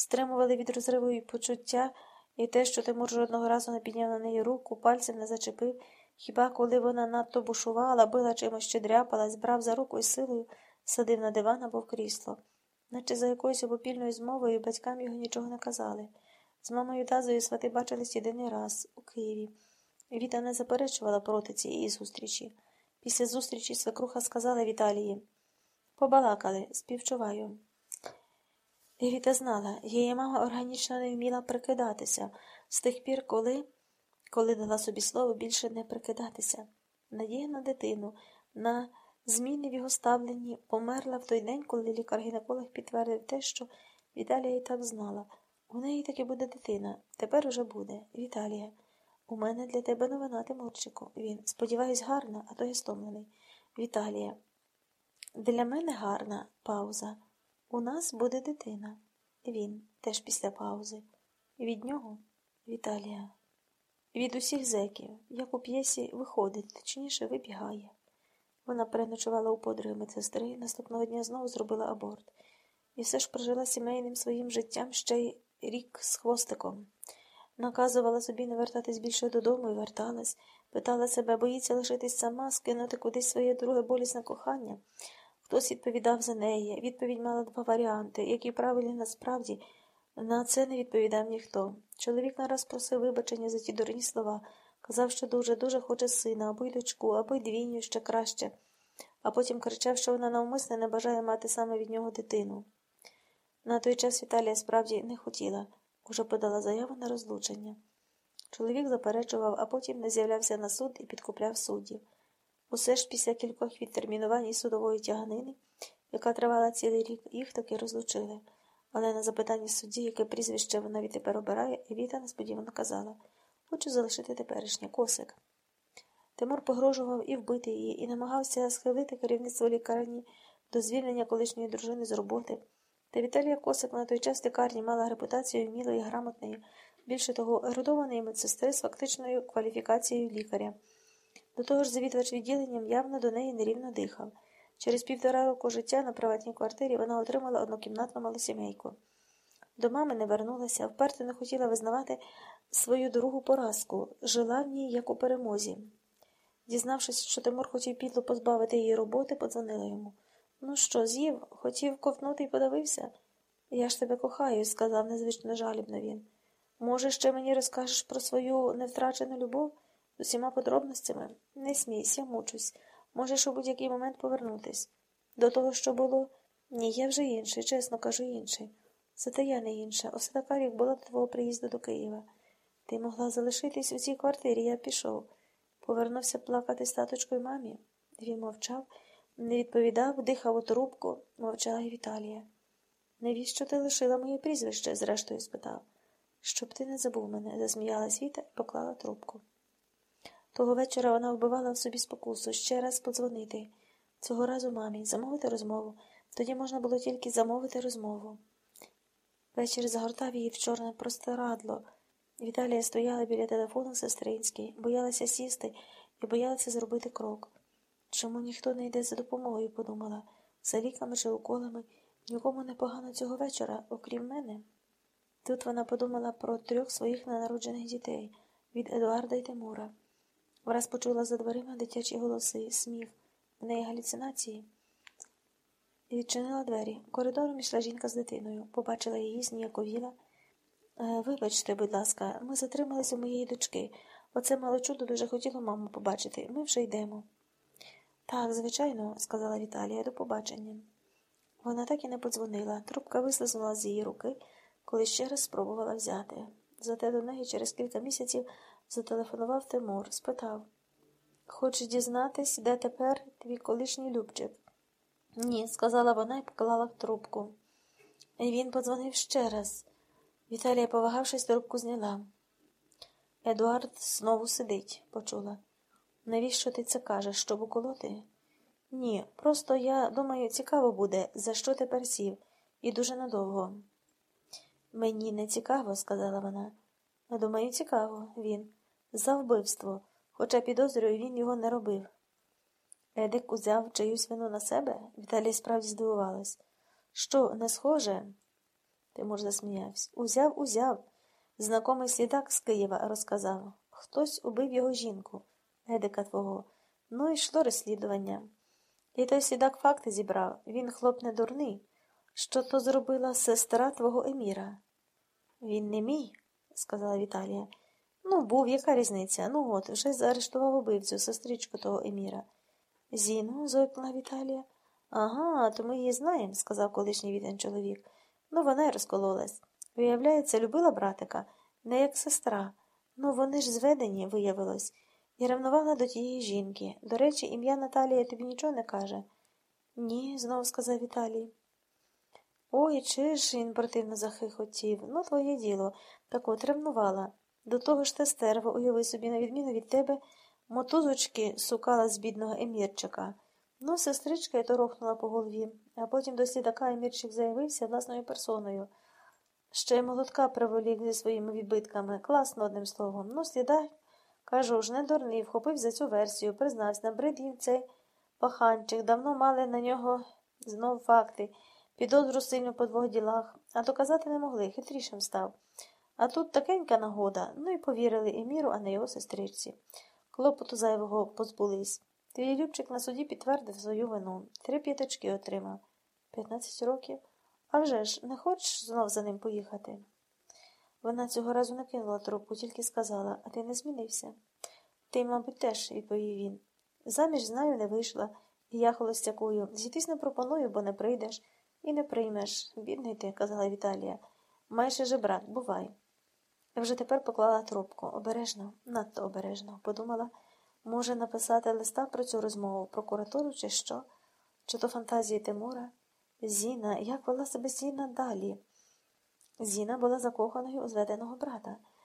стримували від розриву і почуття і те, що Тимур жодного разу не підняв на неї руку, пальцем не зачепив, хіба коли вона надто бушувала, била чимось чи дряпалась, брав за руку і силою, садив на диван або в крісло. Наче за якоюсь обопільною змовою батькам його нічого не казали. З мамою Тазою свати бачились єдиний раз у Києві. Віта не заперечувала проти цієї зустрічі. Після зустрічі свекруха сказала Віталії побалакали, співчуваю. Віта знала, її мама органічно не вміла прикидатися з тих пір, коли, коли дала собі слово більше не прикидатися. Надія на дитину, на зміни в його ставленні померла в той день, коли лікар-гінеколог підтвердив те, що Віталія і так знала. У неї таки буде дитина. Тепер уже буде. Віталія. У мене для тебе новина, Тимурчику. Він. Сподіваюсь, гарна, а то я стомлений. Віталія. Для мене гарна пауза. У нас буде дитина. Він теж після паузи. Від нього Віталія. Від усіх зеків, як у п'єсі, виходить, точніше вибігає. Вона переночувала у подруги медсестри, наступного дня знову зробила аборт. І все ж прожила сімейним своїм життям ще й рік з хвостиком. Наказувала собі не вертатись більше додому і верталась, питала себе, боїться лишитись сама, скинути кудись своє друге болісне кохання. Хтось відповідав за неї. Відповідь мала два варіанти, які правильні насправді. На це не відповідав ніхто. Чоловік нараз просив вибачення за ті дурні слова, казав, що дуже-дуже хоче сина, або й дочку, або й двійню ще краще, а потім кричав, що вона навмисне не бажає мати саме від нього дитину. На той час Віталія справді не хотіла, уже подала заяву на розлучення. Чоловік заперечував, а потім не з'являвся на суд і підкупляв суддів. Усе ж після кількох відтермінувань судової тяганини, яка тривала цілий рік, їх таки розлучили. Але на запитання судді, яке прізвище вона відтепер обирає, Віта несподівано казала Хочу залишити теперішнє косик. Тимур погрожував і вбити її, і намагався схилити керівництво лікарні до звільнення колишньої дружини з роботи. Та Віталія Косик на той час лікарні мала репутацію вмілої, грамотної, більше того, ерудованої медсестри з фактичною кваліфікацією лікаря. До того ж, завідувач відділенням явно до неї нерівно дихав. Через півтора року життя на приватній квартирі вона отримала однокімнатну малосімейку. До мами не вернулася, вперто не хотіла визнавати свою другу поразку, жила в ній, як у перемозі. Дізнавшись, що Тимур хотів підло позбавити її роботи, подзвонила йому. Ну що, з'їв, хотів ковтнути і подавився? Я ж тебе кохаю, сказав незвично жалібно він. Може, ще мені розкажеш про свою невтрачену любов з усіма подробностями? Не смійся, мучусь. Можеш у будь-який момент повернутись. До того, що було? Ні, я вже інший, чесно кажу, інший. Зате я не інша. Осе така рік була до твого приїзду до Києва. Ти могла залишитись у цій квартирі, я пішов. Повернувся плакати з таточкою мамі. Він мовчав, не відповідав, дихав у трубку, мовчала й Віталія. Навіщо ти лишила моє прізвище? зрештою спитав. Щоб ти не забув мене, засміялась Віта і поклала трубку. Того вечора вона вбивала в собі спокусу ще раз подзвонити. Цього разу мамі, замовити розмову. Тоді можна було тільки замовити розмову. Вечір загортав її в чорне простирадло. Віталія стояла біля телефону сестринський, боялася сісти і боялася зробити крок. Чому ніхто не йде за допомогою, подумала, за ліками чи уколами, нікому не погано цього вечора, окрім мене. Тут вона подумала про трьох своїх ненароджених дітей від Едуарда і Тимура. Враз почула за дверима дитячі голоси, сміх, в неї галюцинації. Відчинила двері. Коридором йшла жінка з дитиною. Побачила її, зніяковіла. «Е, Вибачте, будь ласка, ми затримались у моєї дочки. Оце мало чудо дуже хотіло маму побачити. Ми вже йдемо. Так, звичайно, сказала Віталія, до побачення. Вона так і не подзвонила. Трубка вислизнула з її руки, коли ще раз спробувала взяти. Зате до неї через кілька місяців зателефонував Тимур, спитав Хочеш дізнатись, де тепер твій колишній Любчик? Ні, сказала вона і поклала в трубку. І він подзвонив ще раз. Віталія, повагавшись, трубку зняла. Едуард знову сидить, почула. Навіщо ти це кажеш, щоб уколоти? Ні, просто я думаю, цікаво буде, за що тепер сів, і дуже надовго. Мені не цікаво, сказала вона. Думаю, цікаво, він. За вбивство, хоча підозрюю, він його не робив. Едик узяв чиюсь вину на себе? Віталій справді здивувалась. Що, не схоже? Тимур засміявся. Узяв, узяв. Знакомий слідак з Києва розказав. Хтось убив його жінку, Едика твого. Ну і йшло розслідування. І той слідак факти зібрав. Він хлоп не дурний. Що то зробила сестра твого Еміра? Він не мій, сказала Віталія. Ну, був, яка різниця? Ну от, вже заарештував убивцю, сестричку того Еміра. Зіну, зойкнула Віталія. Ага, то ми її знаємо, сказав колишній віден чоловік. Ну, вона й розкололась. Виявляється, любила братика, не як сестра. Ну, вони ж зведені, виявилось, і ревнувала до тієї жінки. До речі, ім'я Наталія тобі нічого не каже? Ні, знову сказав Віталій. Ой, чи ж він противно захихотів. Ну, твоє діло. Так от ревнувала. До того ж те стерва, уяви собі, на відміну від тебе, мотузочки сукала з бідного емірчика. Ну, сестричка й торохнула по голові, а потім до слідака емірчик заявився власною персоною. Ще й молотка приволік зі своїми відбитками. Класно, одним словом. Ну, слідак, кажу ж, не дурний, вхопив за цю версію, признався, набрид їм цей паханчик. Давно мали на нього знов факти. Підозру сильно по двох ділах, а доказати не могли, хитрішим став. А тут такенька нагода, ну і повірили Еміру, а не його сестричці. Клопоту зайвого позбулись. Твій Любчик на суді підтвердив свою вину. Три п'яточки отримав. П'ятнадцять років. А вже ж, не хочеш знов за ним поїхати? Вона цього разу не кинула трубку, тільки сказала, а ти не змінився. Ти, мабуть, теж, відповів він. Заміж знаю, не вийшла, і я холостякую. Зійтись не пропоную, бо не прийдеш. І не приймеш, бідний ти, казала Віталія. Майже жебрак, бувай. Я вже тепер поклала трубку. Обережно, надто обережно. Подумала, може написати листа про цю розмову, прокуратуру, чи що? Чи то фантазії Тимура? Зіна, як вела себе Зіна далі? Зіна була закоханою у зведеного брата.